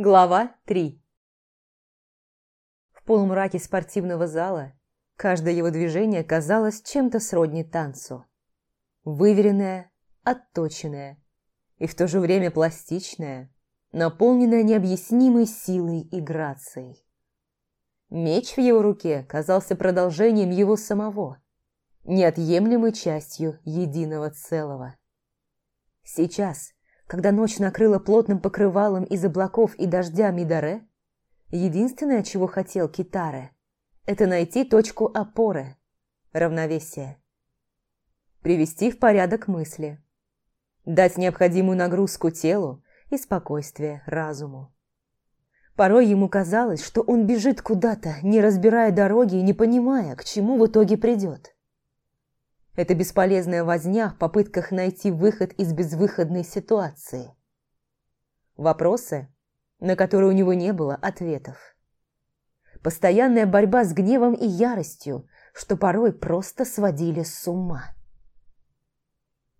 Глава 3 В полумраке спортивного зала каждое его движение казалось чем-то сродни танцу. Выверенное, отточенное и в то же время пластичное, наполненное необъяснимой силой и грацией. Меч в его руке казался продолжением его самого, неотъемлемой частью единого целого. Сейчас – когда ночь накрыла плотным покрывалом из облаков и дождя Мидаре, единственное, чего хотел Китаре, это найти точку опоры, равновесия. Привести в порядок мысли. Дать необходимую нагрузку телу и спокойствие разуму. Порой ему казалось, что он бежит куда-то, не разбирая дороги и не понимая, к чему в итоге придет. Это бесполезная возня в попытках найти выход из безвыходной ситуации. Вопросы, на которые у него не было ответов. Постоянная борьба с гневом и яростью, что порой просто сводили с ума.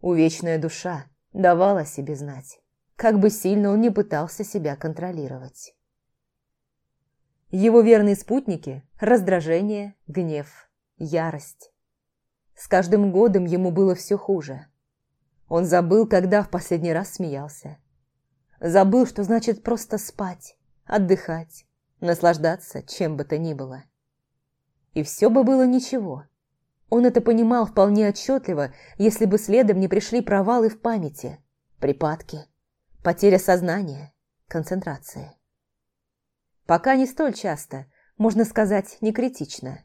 Увечная душа давала себе знать, как бы сильно он не пытался себя контролировать. Его верные спутники – раздражение, гнев, ярость. С каждым годом ему было все хуже. Он забыл, когда в последний раз смеялся. Забыл, что значит просто спать, отдыхать, наслаждаться чем бы то ни было. И все бы было ничего. Он это понимал вполне отчетливо, если бы следом не пришли провалы в памяти, припадки, потеря сознания, концентрации. Пока не столь часто, можно сказать, не критично.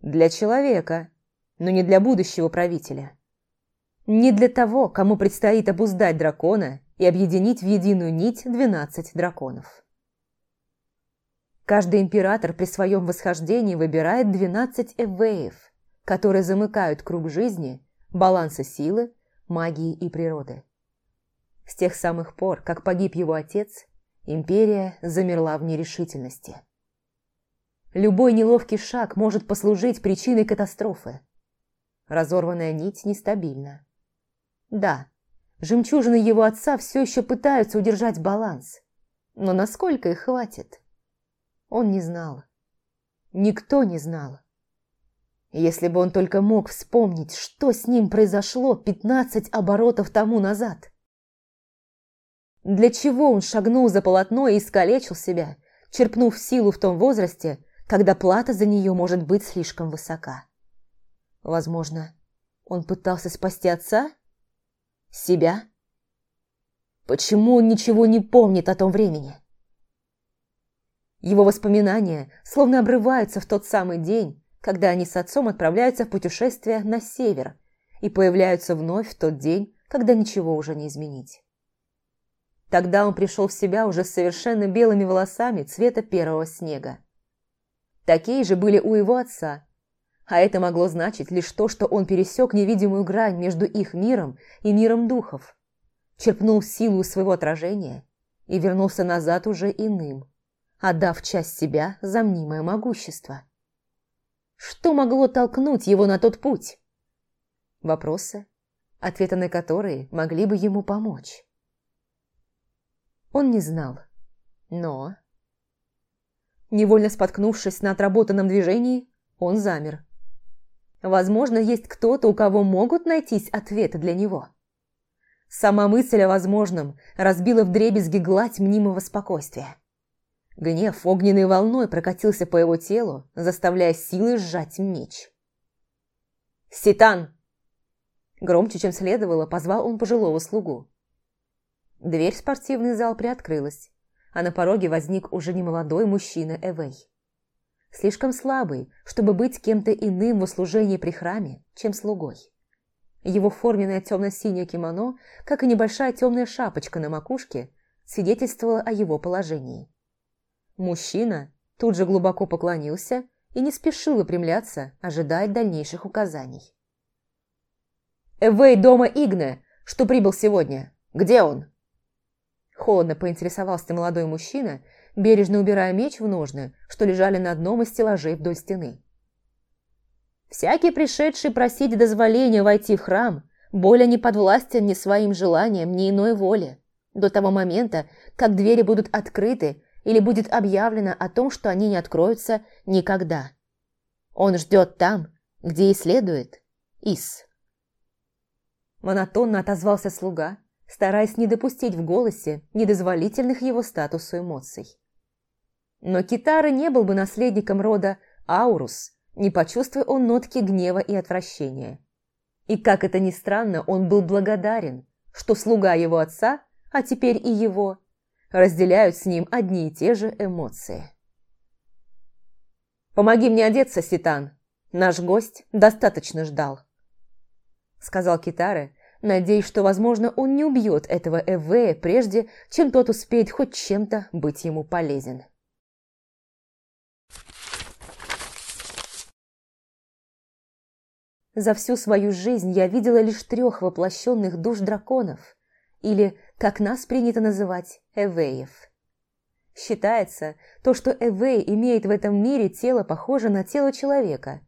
Для человека, но не для будущего правителя. Не для того, кому предстоит обуздать дракона и объединить в единую нить двенадцать драконов. Каждый император при своем восхождении выбирает двенадцать эвеев, которые замыкают круг жизни, баланса силы, магии и природы. С тех самых пор, как погиб его отец, империя замерла в нерешительности. Любой неловкий шаг может послужить причиной катастрофы. Разорванная нить нестабильна. Да, жемчужины его отца все еще пытаются удержать баланс. Но насколько их хватит? Он не знал. Никто не знал. Если бы он только мог вспомнить, что с ним произошло пятнадцать оборотов тому назад. Для чего он шагнул за полотно и искалечил себя, черпнув силу в том возрасте, когда плата за нее может быть слишком высока? Возможно, он пытался спасти отца? Себя? Почему он ничего не помнит о том времени? Его воспоминания словно обрываются в тот самый день, когда они с отцом отправляются в путешествие на север и появляются вновь в тот день, когда ничего уже не изменить. Тогда он пришел в себя уже с совершенно белыми волосами цвета первого снега. Такие же были у его отца, а это могло значить лишь то, что он пересек невидимую грань между их миром и миром духов, черпнул силу своего отражения и вернулся назад уже иным, отдав часть себя за мнимое могущество. Что могло толкнуть его на тот путь? Вопросы, ответы на которые могли бы ему помочь. Он не знал, но... Невольно споткнувшись на отработанном движении, он замер. Возможно, есть кто-то, у кого могут найтись ответы для него. Сама мысль о возможном разбила вдребезги гладь мнимого спокойствия. Гнев огненной волной прокатился по его телу, заставляя силой сжать меч. «Ситан!» Громче, чем следовало, позвал он пожилого слугу. Дверь в спортивный зал приоткрылась, а на пороге возник уже немолодой мужчина Эвей слишком слабый, чтобы быть кем-то иным в услужении при храме, чем слугой. Его форменное темно-синее кимоно, как и небольшая темная шапочка на макушке, свидетельствовало о его положении. Мужчина тут же глубоко поклонился и не спешил выпрямляться, ожидая дальнейших указаний. «Эвей дома Игне, что прибыл сегодня. Где он?» Холодно поинтересовался молодой мужчина, бережно убирая меч в ножны, что лежали на одном из стеллажей вдоль стены. Всякий пришедший просить дозволения войти в храм более не подвластен ни своим желаниям, ни иной воле. До того момента, как двери будут открыты или будет объявлено о том, что они не откроются никогда. Он ждет там, где и следует Ис. Монотонно отозвался слуга, стараясь не допустить в голосе недозволительных его статусу эмоций. Но Китара не был бы наследником рода Аурус, не почувствуя он нотки гнева и отвращения. И, как это ни странно, он был благодарен, что слуга его отца, а теперь и его, разделяют с ним одни и те же эмоции. «Помоги мне одеться, Ситан. Наш гость достаточно ждал», — сказал Китаре, надеясь, что, возможно, он не убьет этого Эвея прежде, чем тот успеет хоть чем-то быть ему полезен. За всю свою жизнь я видела лишь трех воплощенных душ драконов, или, как нас принято называть, эвеев. Считается то, что эвей имеет в этом мире тело, похоже на тело человека,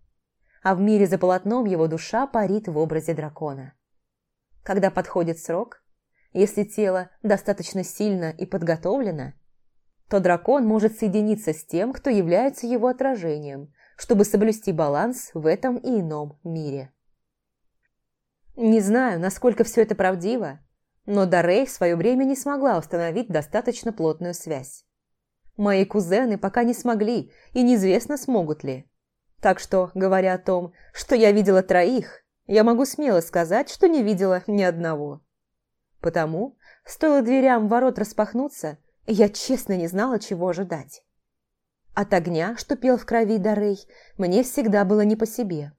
а в мире за полотном его душа парит в образе дракона. Когда подходит срок, если тело достаточно сильно и подготовлено, то дракон может соединиться с тем, кто является его отражением, чтобы соблюсти баланс в этом и ином мире. Не знаю, насколько все это правдиво, но Дарей в свое время не смогла установить достаточно плотную связь. Мои кузены пока не смогли, и неизвестно, смогут ли. Так что, говоря о том, что я видела троих, я могу смело сказать, что не видела ни одного. Потому, стоило дверям ворот распахнуться, я честно не знала, чего ожидать. От огня, что пел в крови Дарей, мне всегда было не по себе.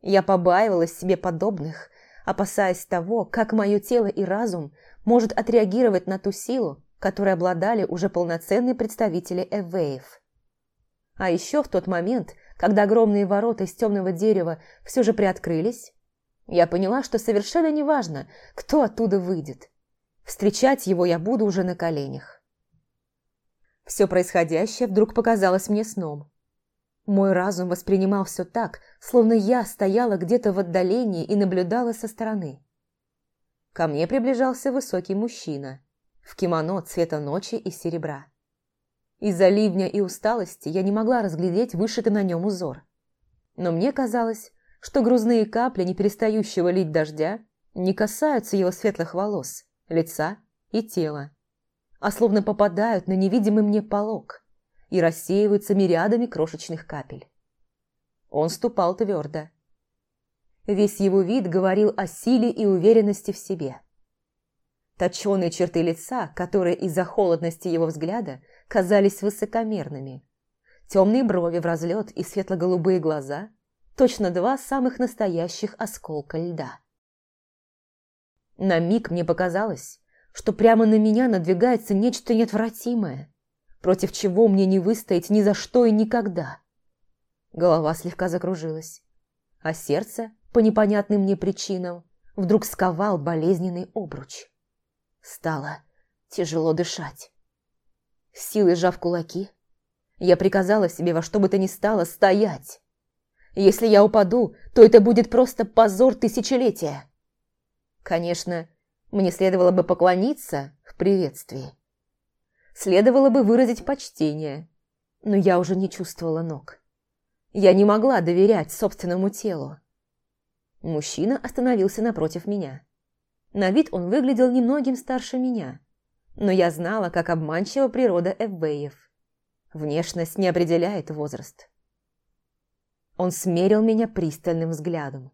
Я побаивалась себе подобных, опасаясь того, как мое тело и разум может отреагировать на ту силу, которой обладали уже полноценные представители Эвеев. А еще в тот момент, когда огромные ворота из темного дерева все же приоткрылись, я поняла, что совершенно неважно, кто оттуда выйдет. Встречать его я буду уже на коленях. Все происходящее вдруг показалось мне сном. Мой разум воспринимал все так, словно я стояла где-то в отдалении и наблюдала со стороны. Ко мне приближался высокий мужчина в кимоно цвета ночи и серебра. Из-за ливня и усталости я не могла разглядеть вышитый на нем узор. Но мне казалось, что грузные капли не перестающего лить дождя не касаются его светлых волос, лица и тела а словно попадают на невидимый мне полог и рассеиваются мириадами крошечных капель. Он ступал твердо. Весь его вид говорил о силе и уверенности в себе. Точеные черты лица, которые из-за холодности его взгляда казались высокомерными. Темные брови в разлет и светло-голубые глаза – точно два самых настоящих осколка льда. На миг мне показалось, что прямо на меня надвигается нечто неотвратимое, против чего мне не выстоять ни за что и никогда. Голова слегка закружилась, а сердце, по непонятным мне причинам, вдруг сковал болезненный обруч. Стало тяжело дышать. силой сжав кулаки, я приказала себе во что бы то ни стало стоять. Если я упаду, то это будет просто позор тысячелетия. Конечно, мне следовало бы поклониться в приветствии. Следовало бы выразить почтение, но я уже не чувствовала ног. Я не могла доверять собственному телу. Мужчина остановился напротив меня. На вид он выглядел немногим старше меня, но я знала, как обманчива природа Эввеев. Внешность не определяет возраст. Он смерил меня пристальным взглядом.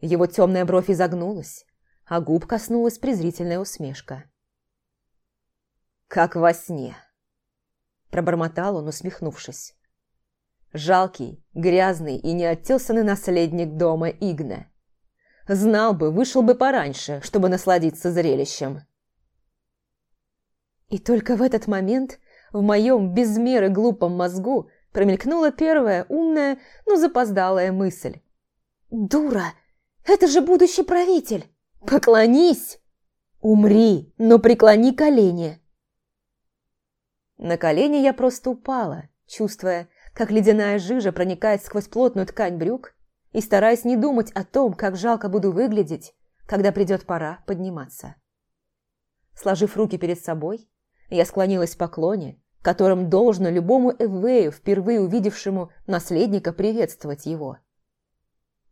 Его темная бровь изогнулась, а губ коснулась презрительная усмешка. «Как во сне!» Пробормотал он, усмехнувшись. «Жалкий, грязный и неоттесанный наследник дома Игна. Знал бы, вышел бы пораньше, чтобы насладиться зрелищем». И только в этот момент в моем без меры глупом мозгу промелькнула первая умная, но запоздалая мысль. «Дура! Это же будущий правитель!» Поклонись! Умри, но преклони колени!» На колени я просто упала, чувствуя, как ледяная жижа проникает сквозь плотную ткань брюк и стараясь не думать о том, как жалко буду выглядеть, когда придет пора подниматься. Сложив руки перед собой, я склонилась в поклоне, которым должно любому Эвею, впервые увидевшему наследника, приветствовать его.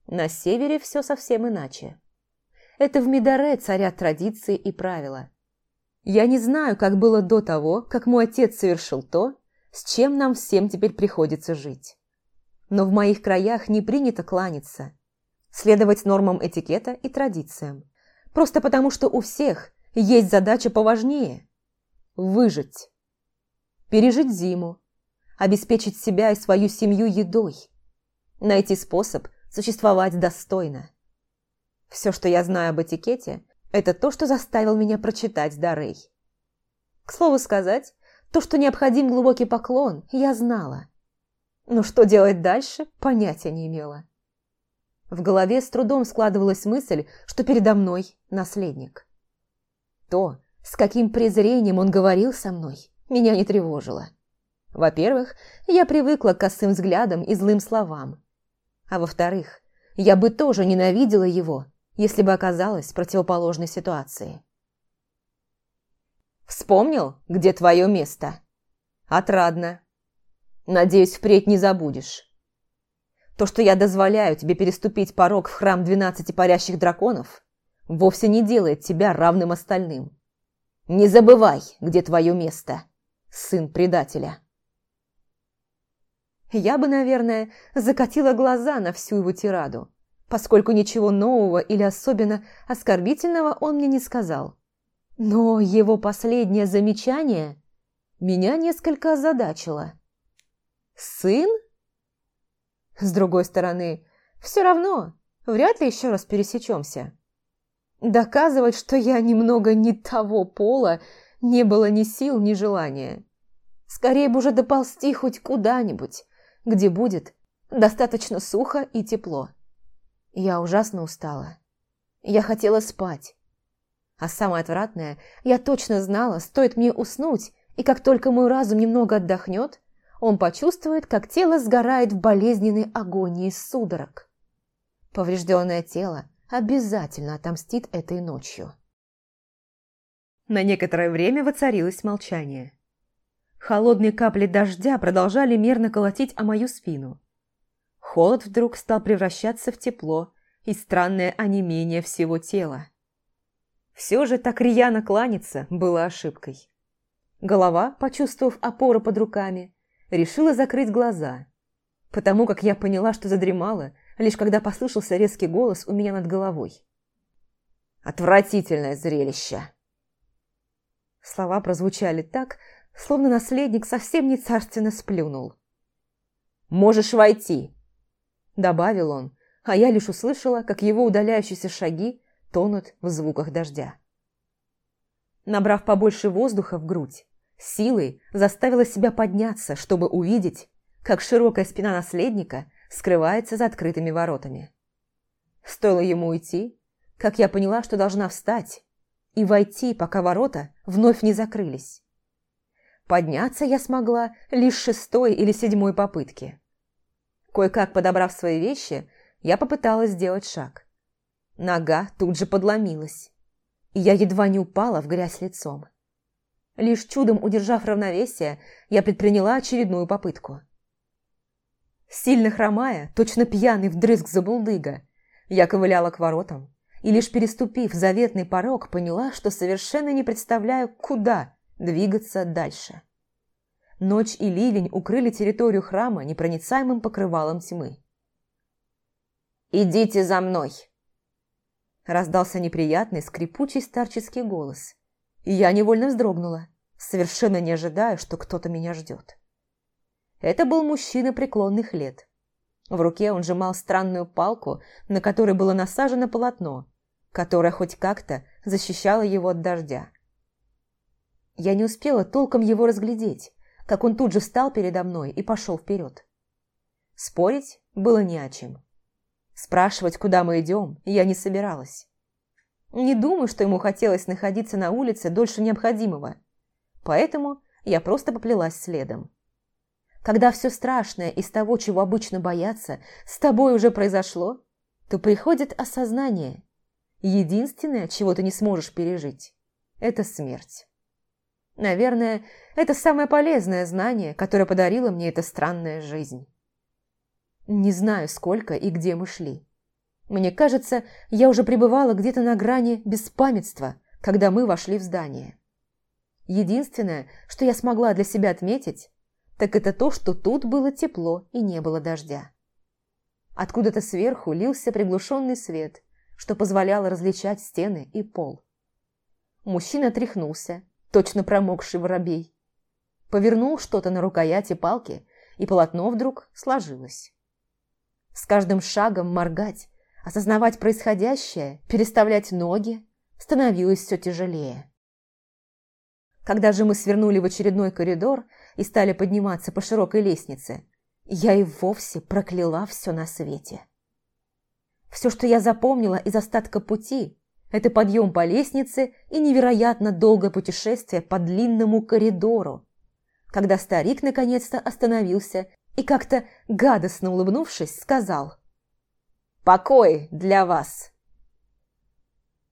На севере все совсем иначе. Это в Мидаре царят традиции и правила. Я не знаю, как было до того, как мой отец совершил то, с чем нам всем теперь приходится жить. Но в моих краях не принято кланяться, следовать нормам этикета и традициям, просто потому что у всех есть задача поважнее – выжить. Пережить зиму, обеспечить себя и свою семью едой, найти способ существовать достойно. Все, что я знаю об этикете, это то, что заставил меня прочитать Дарей. К слову сказать, то, что необходим глубокий поклон, я знала. Но что делать дальше, понятия не имела. В голове с трудом складывалась мысль, что передо мной наследник. То, с каким презрением он говорил со мной, меня не тревожило. Во-первых, я привыкла к косым взглядам и злым словам. А во-вторых, я бы тоже ненавидела его, если бы оказалась в противоположной ситуации. «Вспомнил, где твое место?» «Отрадно. Надеюсь, впредь не забудешь. То, что я дозволяю тебе переступить порог в храм двенадцати парящих драконов, вовсе не делает тебя равным остальным. Не забывай, где твое место, сын предателя». Я бы, наверное, закатила глаза на всю его тираду, поскольку ничего нового или особенно оскорбительного он мне не сказал. Но его последнее замечание меня несколько озадачило. «Сын?» С другой стороны, все равно, вряд ли еще раз пересечемся. Доказывать, что я немного не того пола, не было ни сил, ни желания. Скорее бы уже доползти хоть куда-нибудь, где будет достаточно сухо и тепло. Я ужасно устала. Я хотела спать. А самое отвратное, я точно знала, стоит мне уснуть, и как только мой разум немного отдохнет, он почувствует, как тело сгорает в болезненной агонии судорог. Поврежденное тело обязательно отомстит этой ночью. На некоторое время воцарилось молчание. Холодные капли дождя продолжали мерно колотить о мою спину. Холод вдруг стал превращаться в тепло и странное онемение всего тела. Все же так рьяно кланяться было ошибкой. Голова, почувствовав опору под руками, решила закрыть глаза, потому как я поняла, что задремала, лишь когда послышался резкий голос у меня над головой. «Отвратительное зрелище!» Слова прозвучали так, словно наследник совсем не царственно сплюнул. «Можешь войти!» Добавил он, а я лишь услышала, как его удаляющиеся шаги тонут в звуках дождя. Набрав побольше воздуха в грудь, силой заставила себя подняться, чтобы увидеть, как широкая спина наследника скрывается за открытыми воротами. Стоило ему уйти, как я поняла, что должна встать и войти, пока ворота вновь не закрылись. Подняться я смогла лишь шестой или седьмой попытки. Кое-как подобрав свои вещи, я попыталась сделать шаг. Нога тут же подломилась, и я едва не упала в грязь лицом. Лишь чудом удержав равновесие, я предприняла очередную попытку. Сильно хромая, точно пьяный вдрызг забулдыга, я ковыляла к воротам и, лишь переступив заветный порог, поняла, что совершенно не представляю, куда двигаться дальше. Ночь и ливень укрыли территорию храма непроницаемым покрывалом тьмы. «Идите за мной!» Раздался неприятный, скрипучий старческий голос. И я невольно вздрогнула, совершенно не ожидая, что кто-то меня ждет. Это был мужчина преклонных лет. В руке он сжимал странную палку, на которой было насажено полотно, которое хоть как-то защищало его от дождя. Я не успела толком его разглядеть, как он тут же встал передо мной и пошел вперед. Спорить было не о чем. Спрашивать, куда мы идем, я не собиралась. Не думаю, что ему хотелось находиться на улице дольше необходимого, поэтому я просто поплелась следом. Когда все страшное из того, чего обычно боятся, с тобой уже произошло, то приходит осознание. Единственное, чего ты не сможешь пережить – это смерть. Наверное, это самое полезное знание, которое подарила мне эта странная жизнь. Не знаю, сколько и где мы шли. Мне кажется, я уже пребывала где-то на грани беспамятства, когда мы вошли в здание. Единственное, что я смогла для себя отметить, так это то, что тут было тепло и не было дождя. Откуда-то сверху лился приглушенный свет, что позволяло различать стены и пол. Мужчина тряхнулся, точно промокший воробей. Повернул что-то на рукояти палки, и полотно вдруг сложилось. С каждым шагом моргать, осознавать происходящее, переставлять ноги становилось все тяжелее. Когда же мы свернули в очередной коридор и стали подниматься по широкой лестнице, я и вовсе прокляла все на свете. Все, что я запомнила из остатка пути, это подъем по лестнице и невероятно долгое путешествие по длинному коридору, когда старик наконец-то остановился и как-то гадостно улыбнувшись сказал «Покой для вас!»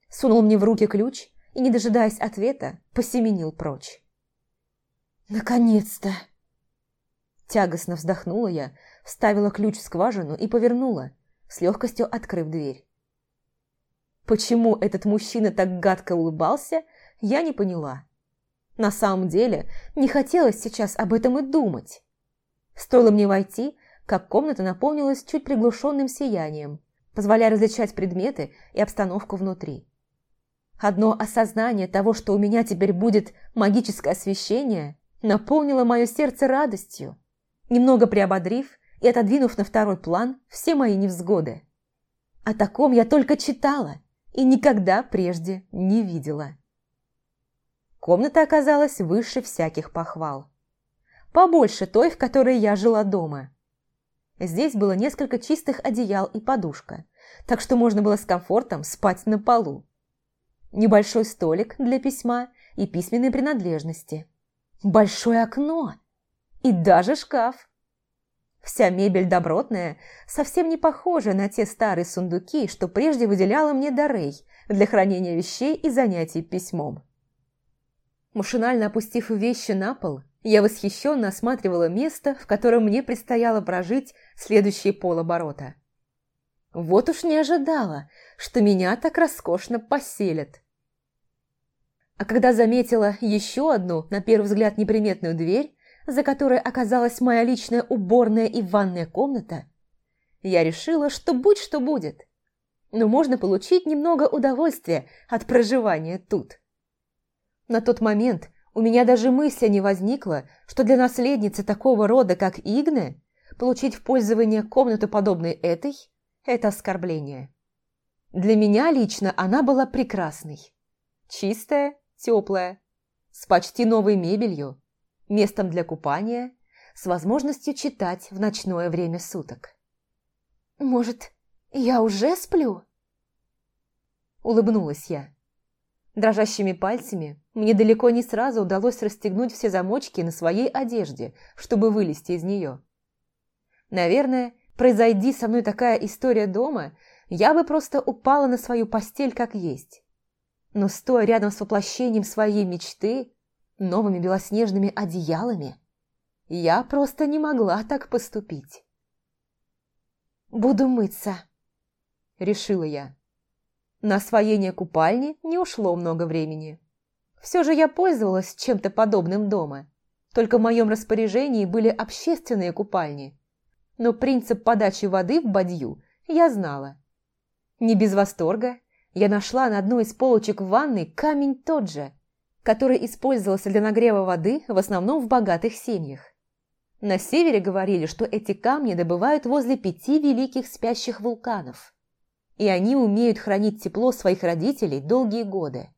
Сунул мне в руки ключ и, не дожидаясь ответа, посеменил прочь. «Наконец-то!» Тягостно вздохнула я, вставила ключ в скважину и повернула, с легкостью открыв дверь. Почему этот мужчина так гадко улыбался, я не поняла. На самом деле, не хотелось сейчас об этом и думать. Стоило мне войти, как комната наполнилась чуть приглушенным сиянием, позволяя различать предметы и обстановку внутри. Одно осознание того, что у меня теперь будет магическое освещение, наполнило мое сердце радостью, немного приободрив и отодвинув на второй план все мои невзгоды. О таком я только читала и никогда прежде не видела. Комната оказалась выше всяких похвал. Побольше той, в которой я жила дома. Здесь было несколько чистых одеял и подушка, так что можно было с комфортом спать на полу. Небольшой столик для письма и письменной принадлежности. Большое окно и даже шкаф. Вся мебель добротная, совсем не похожа на те старые сундуки, что прежде выделяла мне Дарей для хранения вещей и занятий письмом. Машинально опустив вещи на пол, я восхищенно осматривала место, в котором мне предстояло прожить следующие полоборота. Вот уж не ожидала, что меня так роскошно поселят. А когда заметила еще одну, на первый взгляд, неприметную дверь, за которой оказалась моя личная уборная и ванная комната, я решила, что будь что будет, но можно получить немного удовольствия от проживания тут. На тот момент у меня даже мысли не возникло, что для наследницы такого рода, как Игне, получить в пользование комнату, подобной этой, это оскорбление. Для меня лично она была прекрасной. Чистая, теплая, с почти новой мебелью, местом для купания, с возможностью читать в ночное время суток. «Может, я уже сплю?» Улыбнулась я. Дрожащими пальцами мне далеко не сразу удалось расстегнуть все замочки на своей одежде, чтобы вылезти из нее. Наверное, произойди со мной такая история дома, я бы просто упала на свою постель как есть. Но стоя рядом с воплощением своей мечты, новыми белоснежными одеялами, я просто не могла так поступить. «Буду мыться», – решила я. На освоение купальни не ушло много времени. Все же я пользовалась чем-то подобным дома. Только в моем распоряжении были общественные купальни. Но принцип подачи воды в бадью я знала. Не без восторга я нашла на одной из полочек в ванной камень тот же – который использовался для нагрева воды в основном в богатых семьях. На севере говорили, что эти камни добывают возле пяти великих спящих вулканов, и они умеют хранить тепло своих родителей долгие годы.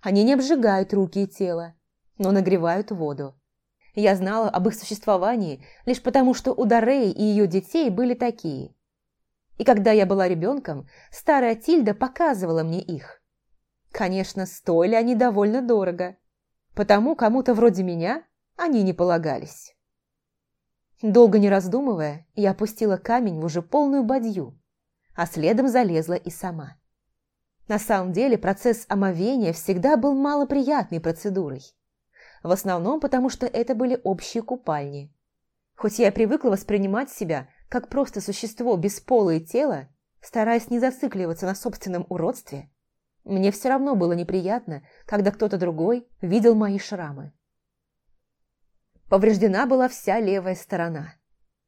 Они не обжигают руки и тело, но нагревают воду. Я знала об их существовании лишь потому, что у Дореи и ее детей были такие. И когда я была ребенком, старая Тильда показывала мне их. Конечно, стоили они довольно дорого, потому кому-то вроде меня они не полагались. Долго не раздумывая, я опустила камень в уже полную бадью, а следом залезла и сама. На самом деле процесс омовения всегда был малоприятной процедурой. В основном потому, что это были общие купальни. Хоть я привыкла воспринимать себя как просто существо без пола и тела, стараясь не зацикливаться на собственном уродстве, мне все равно было неприятно, когда кто-то другой видел мои шрамы. Повреждена была вся левая сторона.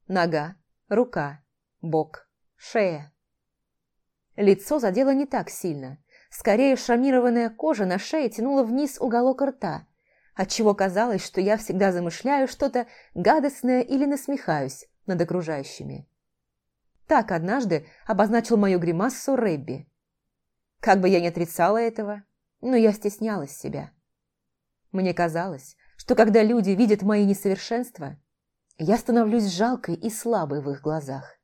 Нога, рука, бок, шея. Лицо задело не так сильно. Скорее, шрамированная кожа на шее тянула вниз уголок рта, отчего казалось, что я всегда замышляю что-то гадостное или насмехаюсь над окружающими. Так однажды обозначил мою гримассу Рэбби. Как бы я ни отрицала этого, но я стеснялась себя. Мне казалось, что когда люди видят мои несовершенства, я становлюсь жалкой и слабой в их глазах.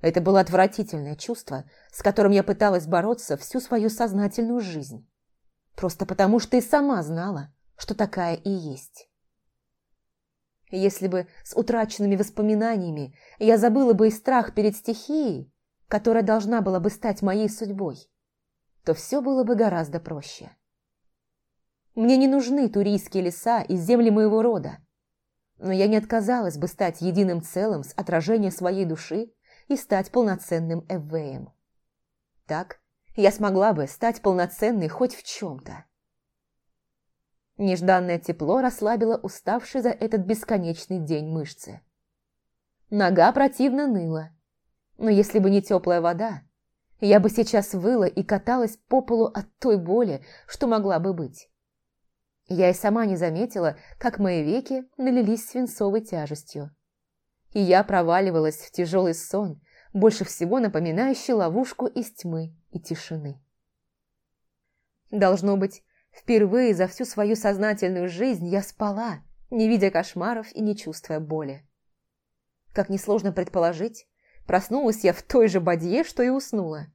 Это было отвратительное чувство, с которым я пыталась бороться всю свою сознательную жизнь. Просто потому, что и сама знала, что такая и есть. Если бы с утраченными воспоминаниями я забыла бы и страх перед стихией, которая должна была бы стать моей судьбой, то все было бы гораздо проще. Мне не нужны туристские леса и земли моего рода, но я не отказалась бы стать единым целым с отражением своей души и стать полноценным Эввеем. Так я смогла бы стать полноценной хоть в чем-то. Нежданное тепло расслабило уставшие за этот бесконечный день мышцы. Нога противно ныла, но если бы не теплая вода, я бы сейчас выла и каталась по полу от той боли, что могла бы быть. Я и сама не заметила, как мои веки налились свинцовой тяжестью. И я проваливалась в тяжелый сон, больше всего напоминающий ловушку из тьмы и тишины. Должно быть, Впервые за всю свою сознательную жизнь я спала, не видя кошмаров и не чувствуя боли. Как несложно предположить, проснулась я в той же бадье, что и уснула.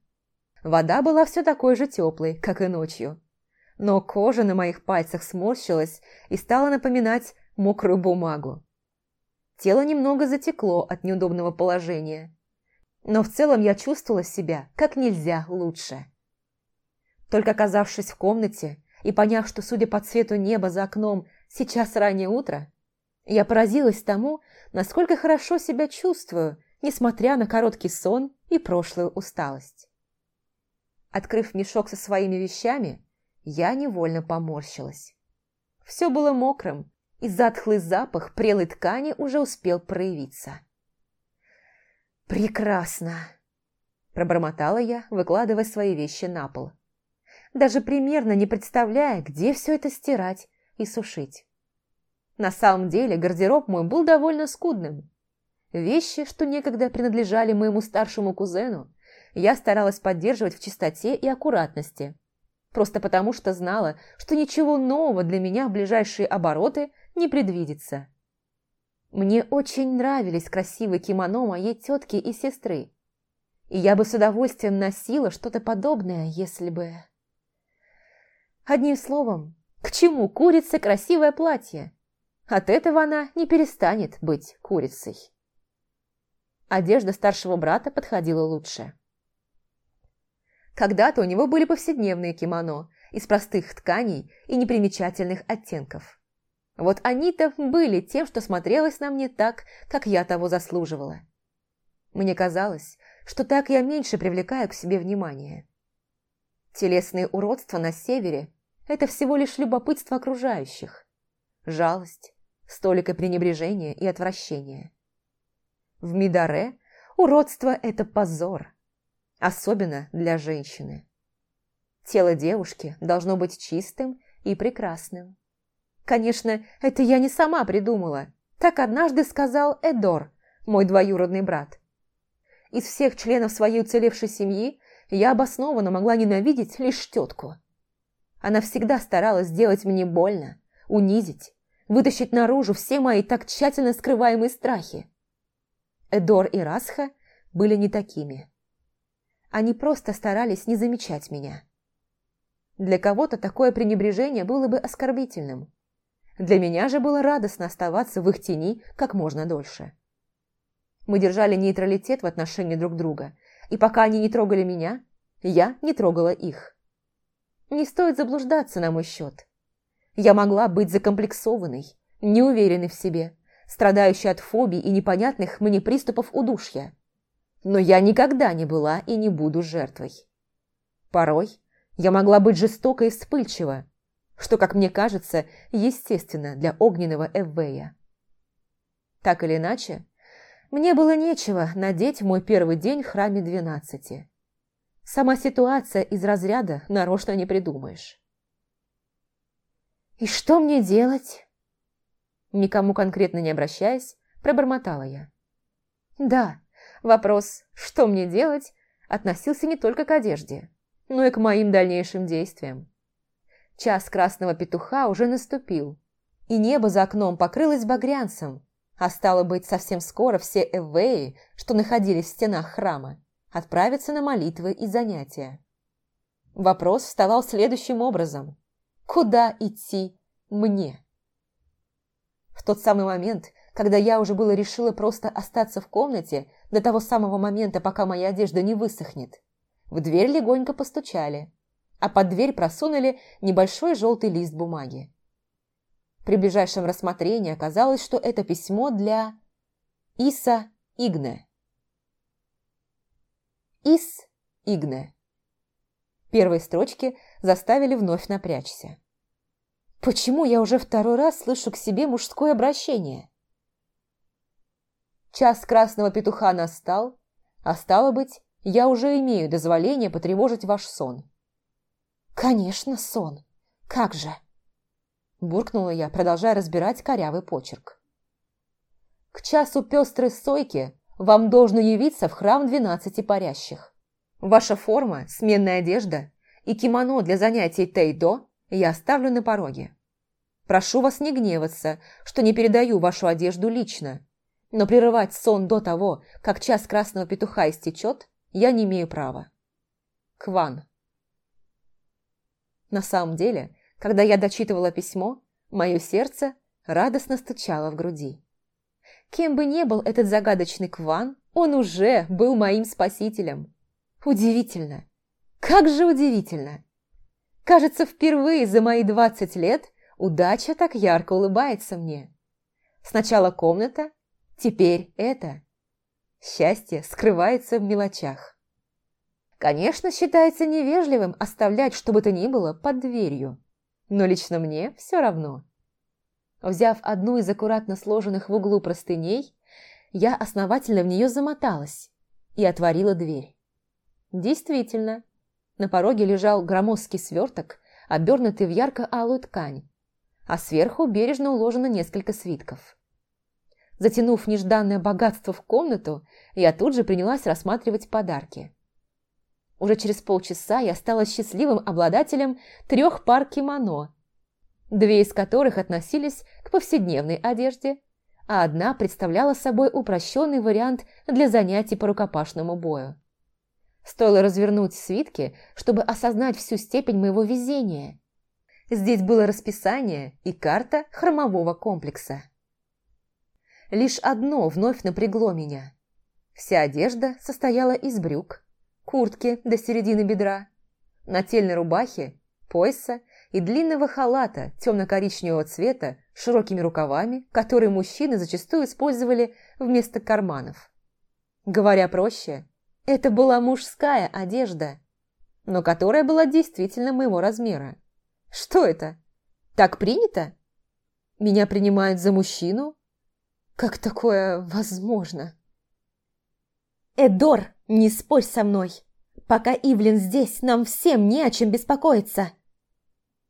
Вода была все такой же теплой, как и ночью. Но кожа на моих пальцах сморщилась и стала напоминать мокрую бумагу. Тело немного затекло от неудобного положения. Но в целом я чувствовала себя как нельзя лучше. Только оказавшись в комнате, и поняв, что, судя по цвету неба за окном, сейчас раннее утро, я поразилась тому, насколько хорошо себя чувствую, несмотря на короткий сон и прошлую усталость. Открыв мешок со своими вещами, я невольно поморщилась. Все было мокрым, и затхлый запах прелой ткани уже успел проявиться. «Прекрасно!» – пробормотала я, выкладывая свои вещи на пол даже примерно не представляя, где все это стирать и сушить. На самом деле гардероб мой был довольно скудным. Вещи, что некогда принадлежали моему старшему кузену, я старалась поддерживать в чистоте и аккуратности, просто потому что знала, что ничего нового для меня в ближайшие обороты не предвидится. Мне очень нравились красивые кимоно моей тетки и сестры, и я бы с удовольствием носила что-то подобное, если бы... Одним словом, к чему курице красивое платье? От этого она не перестанет быть курицей. Одежда старшего брата подходила лучше. Когда-то у него были повседневные кимоно из простых тканей и непримечательных оттенков. Вот они-то были тем, что смотрелось на мне так, как я того заслуживала. Мне казалось, что так я меньше привлекаю к себе внимание. Телесные уродства на севере это всего лишь любопытство окружающих, жалость, столика пренебрежения и отвращения. В Мидаре уродство – это позор, особенно для женщины. Тело девушки должно быть чистым и прекрасным. Конечно, это я не сама придумала, так однажды сказал Эдор, мой двоюродный брат. Из всех членов своей уцелевшей семьи я обоснованно могла ненавидеть лишь тетку – она всегда старалась сделать мне больно, унизить, вытащить наружу все мои так тщательно скрываемые страхи. Эдор и Расха были не такими. Они просто старались не замечать меня. Для кого-то такое пренебрежение было бы оскорбительным. Для меня же было радостно оставаться в их тени как можно дольше. Мы держали нейтралитет в отношении друг друга, и пока они не трогали меня, я не трогала их. Не стоит заблуждаться на мой счет. Я могла быть закомплексованной, неуверенной в себе, страдающей от фобий и непонятных мне приступов удушья. Но я никогда не была и не буду жертвой. Порой я могла быть жестока и вспыльчива, что, как мне кажется, естественно для огненного Эввея. Так или иначе, мне было нечего надеть в мой первый день в храме двенадцати. Сама ситуация из разряда нарочно не придумаешь. «И что мне делать?» Никому конкретно не обращаясь, пробормотала я. Да, вопрос «что мне делать?» относился не только к одежде, но и к моим дальнейшим действиям. Час красного петуха уже наступил, и небо за окном покрылось багрянцем, а стало быть, совсем скоро все эвеи, что находились в стенах храма, отправиться на молитвы и занятия. Вопрос вставал следующим образом. Куда идти мне? В тот самый момент, когда я уже было решила просто остаться в комнате до того самого момента, пока моя одежда не высохнет, в дверь легонько постучали, а под дверь просунули небольшой желтый лист бумаги. При ближайшем рассмотрении оказалось, что это письмо для Иса Игне. Ис Игне. Первые строчки заставили вновь напрячься. Почему я уже второй раз слышу к себе мужское обращение? Час красного петуха настал, а стало быть, я уже имею дозволение потревожить ваш сон. Конечно, сон. Как же? Буркнула я, продолжая разбирать корявый почерк. К часу пестрой сойки вам должно явиться в храм двенадцати парящих. Ваша форма, сменная одежда и кимоно для занятий тейдо я оставлю на пороге. Прошу вас не гневаться, что не передаю вашу одежду лично, но прерывать сон до того, как час красного петуха истечет, я не имею права. Кван. На самом деле, когда я дочитывала письмо, мое сердце радостно стучало в груди. Кем бы ни был этот загадочный Кван, он уже был моим спасителем. Удивительно. Как же удивительно. Кажется, впервые за мои двадцать лет удача так ярко улыбается мне. Сначала комната, теперь это. Счастье скрывается в мелочах. Конечно, считается невежливым оставлять что бы то ни было под дверью, но лично мне все равно. Взяв одну из аккуратно сложенных в углу простыней, я основательно в нее замоталась и отворила дверь. Действительно, на пороге лежал громоздкий сверток, обернутый в ярко-алую ткань, а сверху бережно уложено несколько свитков. Затянув нежданное богатство в комнату, я тут же принялась рассматривать подарки. Уже через полчаса я стала счастливым обладателем трех пар кимоно, две из которых относились к повседневной одежде, а одна представляла собой упрощенный вариант для занятий по рукопашному бою. Стоило развернуть свитки, чтобы осознать всю степень моего везения. Здесь было расписание и карта хромового комплекса. Лишь одно вновь напрягло меня. Вся одежда состояла из брюк, куртки до середины бедра, нательной рубахи, пояса и длинного халата темно-коричневого цвета с широкими рукавами, которые мужчины зачастую использовали вместо карманов. Говоря проще, это была мужская одежда, но которая была действительно моего размера. Что это? Так принято? Меня принимают за мужчину? Как такое возможно? Эдор, не спорь со мной. Пока Ивлин здесь, нам всем не о чем беспокоиться.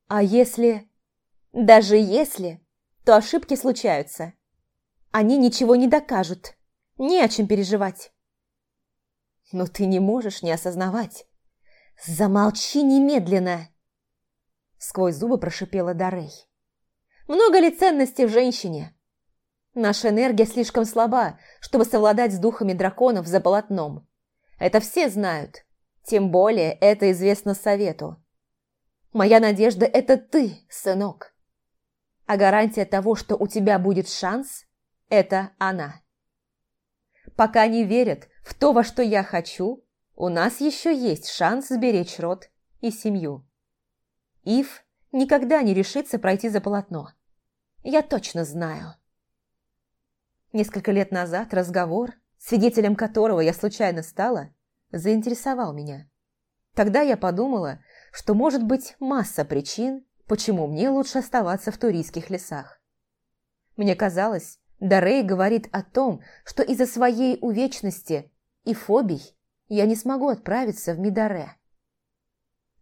А если... Даже если, то ошибки случаются. Они ничего не докажут. Не о чем переживать. Но ты не можешь не осознавать. Замолчи немедленно. Сквозь зубы прошипела Дарей. Много ли ценностей в женщине? Наша энергия слишком слаба, чтобы совладать с духами драконов за полотном. Это все знают. Тем более это известно совету. Моя надежда – это ты, сынок. А гарантия того, что у тебя будет шанс – это она. Пока они верят в то, во что я хочу, у нас еще есть шанс сберечь род и семью. Ив никогда не решится пройти за полотно. Я точно знаю. Несколько лет назад разговор, свидетелем которого я случайно стала, заинтересовал меня. Тогда я подумала, что может быть масса причин, почему мне лучше оставаться в туристских лесах. Мне казалось, Дарей говорит о том, что из-за своей увечности и фобий я не смогу отправиться в Мидаре.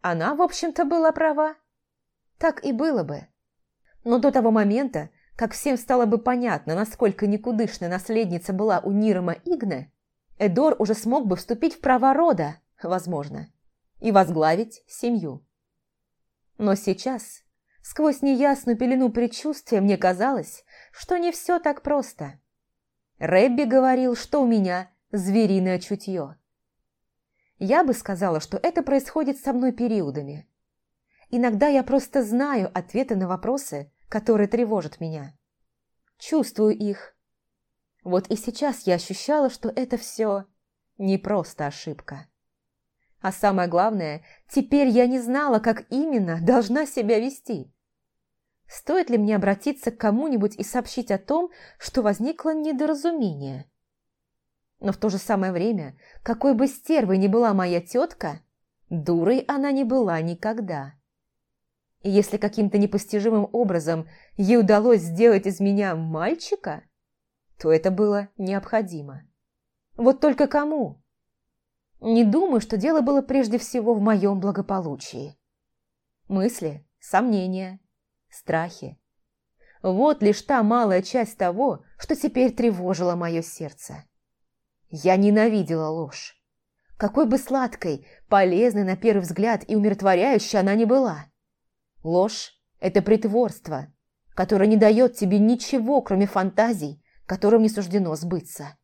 Она, в общем-то, была права. Так и было бы. Но до того момента, как всем стало бы понятно, насколько никудышная наследница была у Нирома Игне, Эдор уже смог бы вступить в права рода, возможно, и возглавить семью. Но сейчас, сквозь неясную пелену предчувствия, мне казалось, что не все так просто. Рэбби говорил, что у меня звериное чутье. Я бы сказала, что это происходит со мной периодами. Иногда я просто знаю ответы на вопросы, которые тревожат меня. Чувствую их. Вот и сейчас я ощущала, что это все не просто ошибка. А самое главное, теперь я не знала, как именно должна себя вести. Стоит ли мне обратиться к кому-нибудь и сообщить о том, что возникло недоразумение? Но в то же самое время, какой бы стервой ни была моя тетка, дурой она не была никогда. И если каким-то непостижимым образом ей удалось сделать из меня мальчика, то это было необходимо. Вот только кому? Не думаю, что дело было прежде всего в моем благополучии. Мысли, сомнения, страхи. Вот лишь та малая часть того, что теперь тревожило мое сердце. Я ненавидела ложь. Какой бы сладкой, полезной на первый взгляд и умиротворяющей она ни была. Ложь – это притворство, которое не дает тебе ничего, кроме фантазий, которым не суждено сбыться.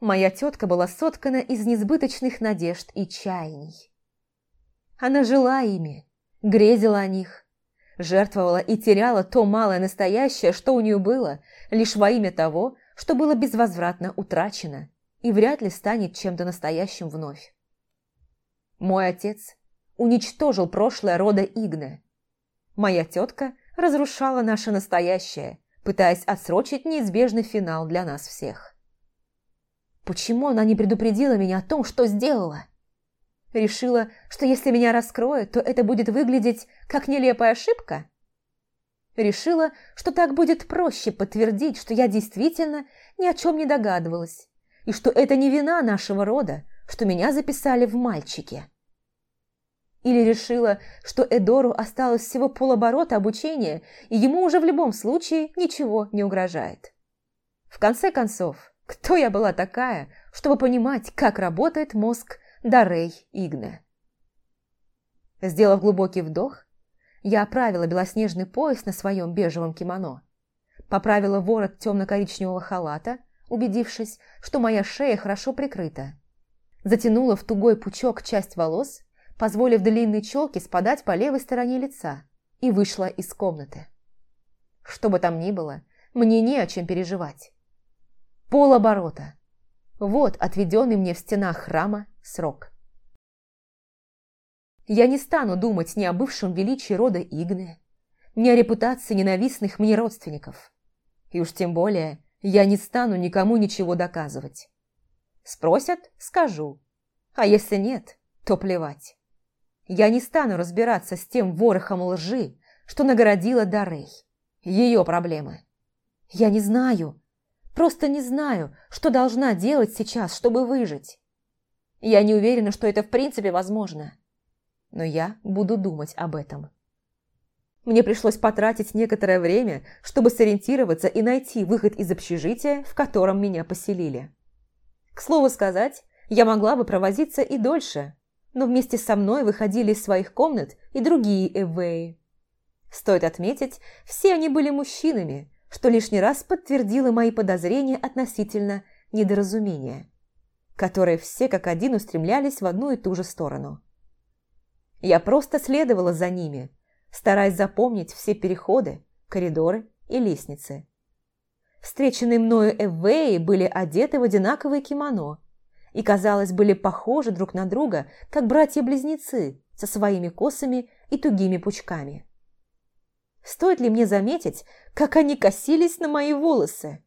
Моя тетка была соткана из несбыточных надежд и чаяний. Она жила ими, грезила о них, жертвовала и теряла то малое настоящее, что у нее было, лишь во имя того, что было безвозвратно утрачено и вряд ли станет чем-то настоящим вновь. Мой отец уничтожил прошлое рода Игна. Моя тетка разрушала наше настоящее, пытаясь отсрочить неизбежный финал для нас всех. Почему она не предупредила меня о том, что сделала? Решила, что если меня раскроют, то это будет выглядеть как нелепая ошибка? Решила, что так будет проще подтвердить, что я действительно ни о чем не догадывалась, и что это не вина нашего рода, что меня записали в мальчики. Или решила, что Эдору осталось всего полоборота обучения, и ему уже в любом случае ничего не угрожает. В конце концов, кто я была такая, чтобы понимать, как работает мозг Дарей Игне? Сделав глубокий вдох, я оправила белоснежный пояс на своем бежевом кимоно, поправила ворот темно-коричневого халата, убедившись, что моя шея хорошо прикрыта. Затянула в тугой пучок часть волос, позволив длинной челке спадать по левой стороне лица, и вышла из комнаты. Что бы там ни было, мне не о чем переживать. Полоборота. Вот отведенный мне в стенах храма срок. Я не стану думать ни о бывшем величии рода Игны, ни о репутации ненавистных мне родственников. И уж тем более я не стану никому ничего доказывать. Спросят – скажу. А если нет, то плевать. Я не стану разбираться с тем ворохом лжи, что нагородила Дарей. Ее проблемы. Я не знаю, просто не знаю, что должна делать сейчас, чтобы выжить. Я не уверена, что это в принципе возможно но я буду думать об этом. Мне пришлось потратить некоторое время, чтобы сориентироваться и найти выход из общежития, в котором меня поселили. К слову сказать, я могла бы провозиться и дольше, но вместе со мной выходили из своих комнат и другие эвеи. Стоит отметить, все они были мужчинами, что лишний раз подтвердило мои подозрения относительно недоразумения, которые все как один устремлялись в одну и ту же сторону. Я просто следовала за ними, стараясь запомнить все переходы, коридоры и лестницы. Встреченные мною эвеи были одеты в одинаковое кимоно, и, казалось, были похожи друг на друга, как братья-близнецы со своими косами и тугими пучками. Стоит ли мне заметить, как они косились на мои волосы?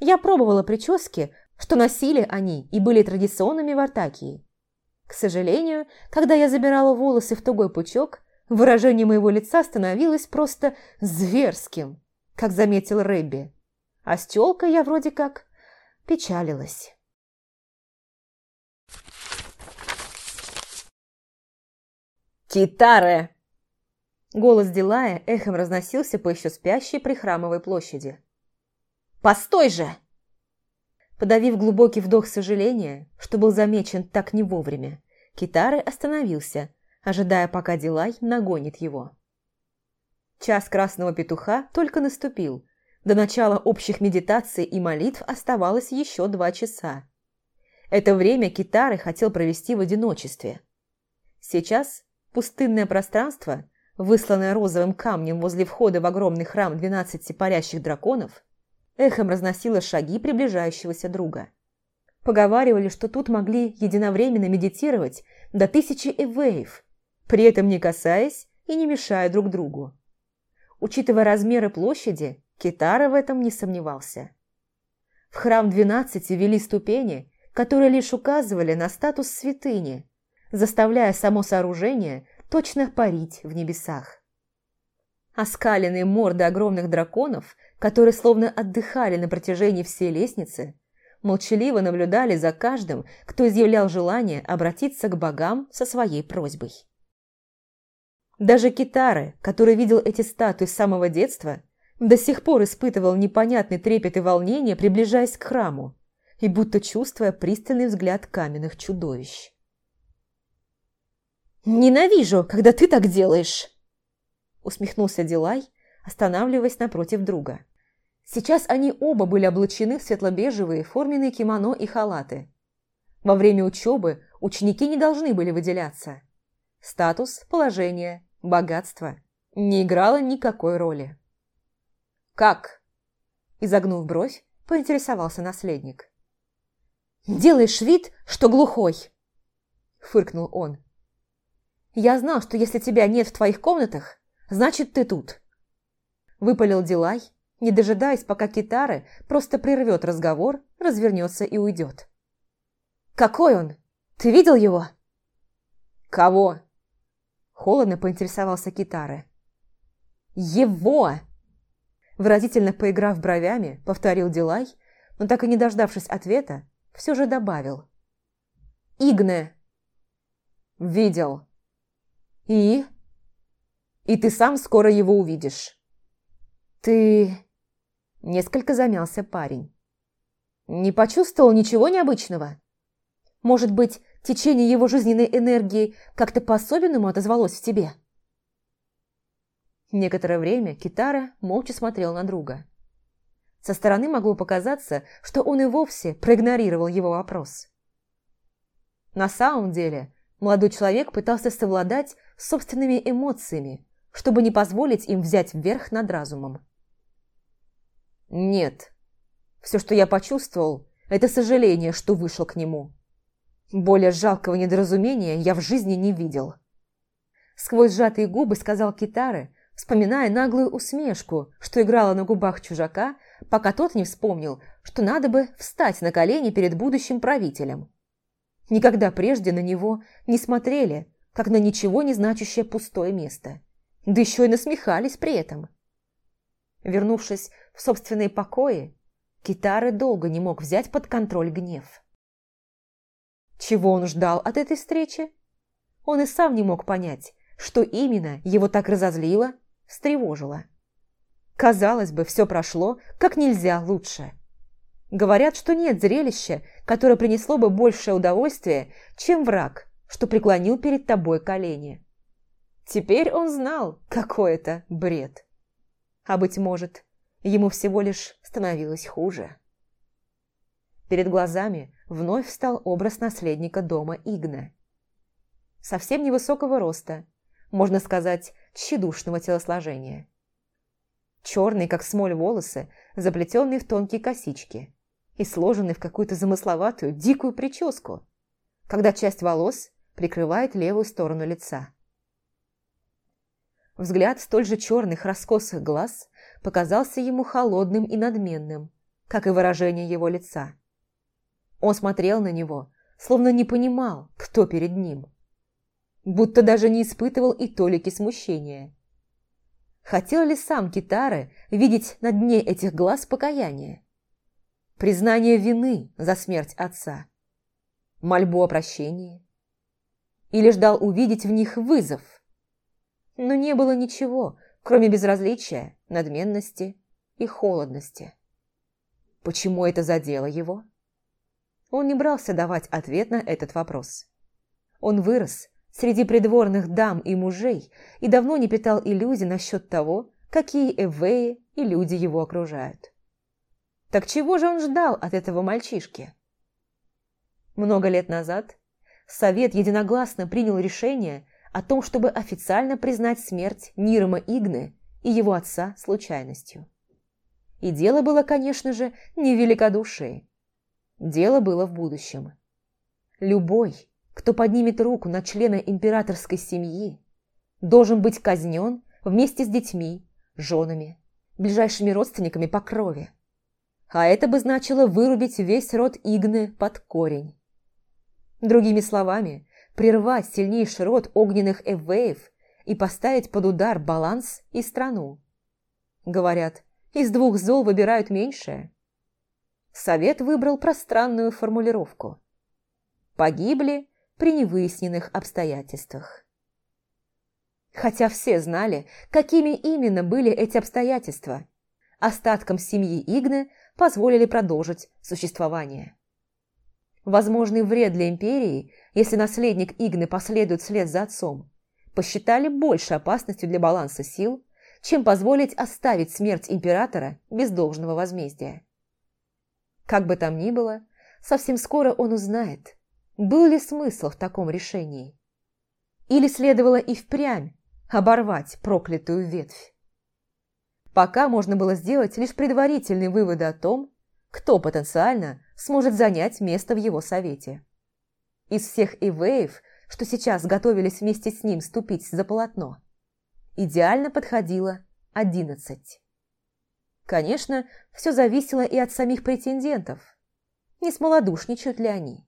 Я пробовала прически, что носили они и были традиционными в Артакии. К сожалению, когда я забирала волосы в тугой пучок, выражение моего лица становилось просто зверским, как заметил Рэбби. А с я вроде как печалилась. «Китаре!» Голос Дилая эхом разносился по еще спящей прихрамовой площади. «Постой же!» Подавив глубокий вдох сожаления, что был замечен так не вовремя, Китары остановился, ожидая, пока Дилай нагонит его. Час красного петуха только наступил. До начала общих медитаций и молитв оставалось еще два часа. Это время Китары хотел провести в одиночестве. Сейчас пустынное пространство, высланное розовым камнем возле входа в огромный храм двенадцати парящих драконов, эхом разносило шаги приближающегося друга. Поговаривали, что тут могли единовременно медитировать до тысячи эвеев, при этом не касаясь и не мешая друг другу. Учитывая размеры площади, Китара в этом не сомневался. В храм двенадцати вели ступени, которые лишь указывали на статус святыни, заставляя само сооружение точно парить в небесах. Оскаленные морды огромных драконов, которые словно отдыхали на протяжении всей лестницы, молчаливо наблюдали за каждым, кто изъявлял желание обратиться к богам со своей просьбой. Даже Китары, который видел эти статуи с самого детства, до сих пор испытывал непонятный трепет и волнение, приближаясь к храму, и будто чувствуя пристальный взгляд каменных чудовищ. «Ненавижу, когда ты так делаешь!» усмехнулся Дилай, останавливаясь напротив друга. Сейчас они оба были облачены в светло-бежевые форменные кимоно и халаты. Во время учебы ученики не должны были выделяться. Статус, положение, богатство не играло никакой роли. «Как?» – изогнув бровь, поинтересовался наследник. «Делаешь вид, что глухой!» – фыркнул он. «Я знал, что если тебя нет в твоих комнатах, значит, ты тут!» Выпалил Дилай, не дожидаясь, пока Китары просто прервет разговор, развернется и уйдет. «Какой он? Ты видел его?» «Кого?» Холодно поинтересовался Китары. «Его!» Выразительно поиграв бровями, повторил Дилай, но так и не дождавшись ответа, все же добавил. «Игне!» «Видел». «И?» «И ты сам скоро его увидишь». «Ты...» Несколько замялся парень. «Не почувствовал ничего необычного? Может быть, течение его жизненной энергии как-то по-особенному отозвалось в тебе?» Некоторое время Китара молча смотрел на друга. Со стороны могло показаться, что он и вовсе проигнорировал его вопрос. На самом деле, молодой человек пытался совладать собственными эмоциями, чтобы не позволить им взять вверх над разумом. Нет. Все, что я почувствовал, это сожаление, что вышел к нему. Более жалкого недоразумения я в жизни не видел. Сквозь сжатые губы сказал Китары, вспоминая наглую усмешку, что играла на губах чужака, пока тот не вспомнил, что надо бы встать на колени перед будущим правителем. Никогда прежде на него не смотрели, как на ничего не значащее пустое место. Да еще и насмехались при этом. Вернувшись в собственные покои, Китары долго не мог взять под контроль гнев. Чего он ждал от этой встречи? Он и сам не мог понять, что именно его так разозлило, встревожило. Казалось бы, все прошло как нельзя лучше. Говорят, что нет зрелища, которое принесло бы большее удовольствие, чем враг, что преклонил перед тобой колени. Теперь он знал, какой это бред. А быть может, ему всего лишь становилось хуже. Перед глазами вновь встал образ наследника дома Игна. Совсем невысокого роста, можно сказать, тщедушного телосложения. Черные, как смоль, волосы, заплетенные в тонкие косички. и сложенный в какую-то замысловатую, дикую прическу, когда часть волос прикрывает левую сторону лица. Взгляд столь же черных раскосых глаз показался ему холодным и надменным, как и выражение его лица. Он смотрел на него, словно не понимал, кто перед ним. Будто даже не испытывал и толики смущения. Хотел ли сам Китары видеть на дне этих глаз покаяние? Признание вины за смерть отца? Мольбу о прощении? Или ждал увидеть в них вызов? Но не было ничего, кроме безразличия, надменности и холодности. Почему это задело его? Он не брался давать ответ на этот вопрос. Он вырос среди придворных дам и мужей и давно не питал иллюзий насчет того, какие эвеи и люди его окружают. Так чего же он ждал от этого мальчишки? Много лет назад Совет единогласно принял решение о том, чтобы официально признать смерть Нирома Игны и его отца случайностью. И дело было, конечно же, не в великодушии. Дело было в будущем. Любой, кто поднимет руку на члена императорской семьи, должен быть казнен вместе с детьми, женами, ближайшими родственниками по крови. А это бы значило вырубить весь род Игны под корень. Другими словами, прервать сильнейший род огненных эвеев и поставить под удар баланс и страну. Говорят, из двух зол выбирают меньшее. Совет выбрал пространную формулировку. Погибли при невыясненных обстоятельствах. Хотя все знали, какими именно были эти обстоятельства, остаткам семьи Игны позволили продолжить существование. Возможный вред для империи, если наследник Игны последует вслед за отцом, посчитали больше опасностью для баланса сил, чем позволить оставить смерть императора без должного возмездия. Как бы там ни было, совсем скоро он узнает, был ли смысл в таком решении. Или следовало и впрямь оборвать проклятую ветвь. Пока можно было сделать лишь предварительные выводы о том, кто потенциально сможет занять место в его совете. Из всех ивеев, что сейчас готовились вместе с ним ступить за полотно, идеально подходило одиннадцать. Конечно, все зависело и от самих претендентов. Не смолодушничают ли они?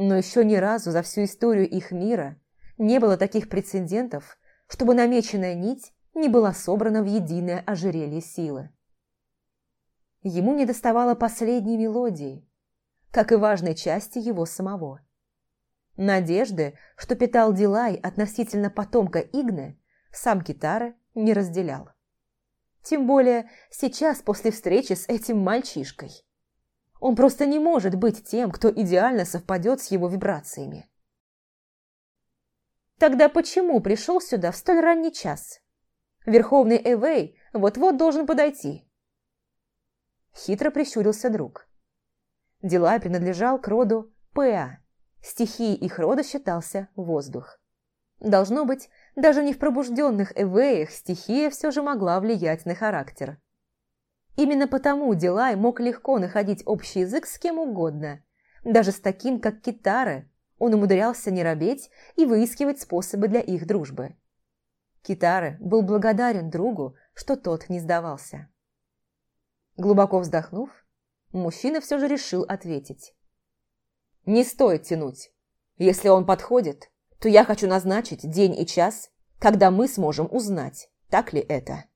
Но еще ни разу за всю историю их мира не было таких прецедентов, чтобы намеченная нить не была собрана в единое ожерелье силы. Ему не доставало последней мелодии, как и важной части его самого. Надежды, что питал Дилай относительно потомка Игны, сам Китара не разделял. Тем более сейчас после встречи с этим мальчишкой. Он просто не может быть тем, кто идеально совпадет с его вибрациями. Тогда почему пришел сюда в столь ранний час? Верховный Эвей вот-вот должен подойти. Хитро прищурился друг. Дилай принадлежал к роду Па. Стихией их рода считался воздух. Должно быть, даже не в пробужденных эвеях стихия все же могла влиять на характер. Именно потому Дилай мог легко находить общий язык с кем угодно, даже с таким, как Китары, он умудрялся не робеть и выискивать способы для их дружбы. Китары был благодарен другу, что тот не сдавался. Глубоко вздохнув, мужчина все же решил ответить. «Не стоит тянуть. Если он подходит, то я хочу назначить день и час, когда мы сможем узнать, так ли это».